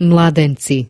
mladenci.